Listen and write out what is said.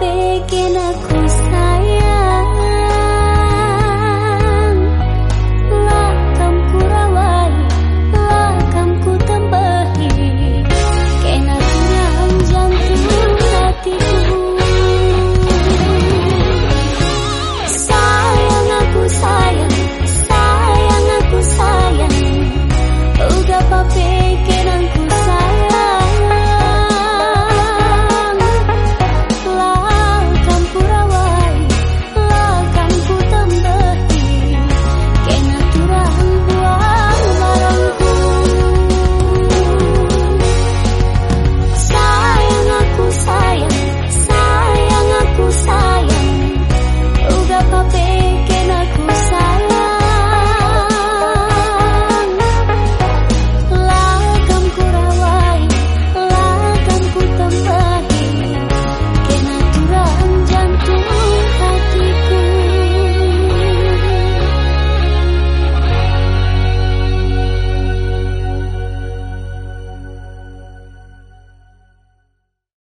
sabe que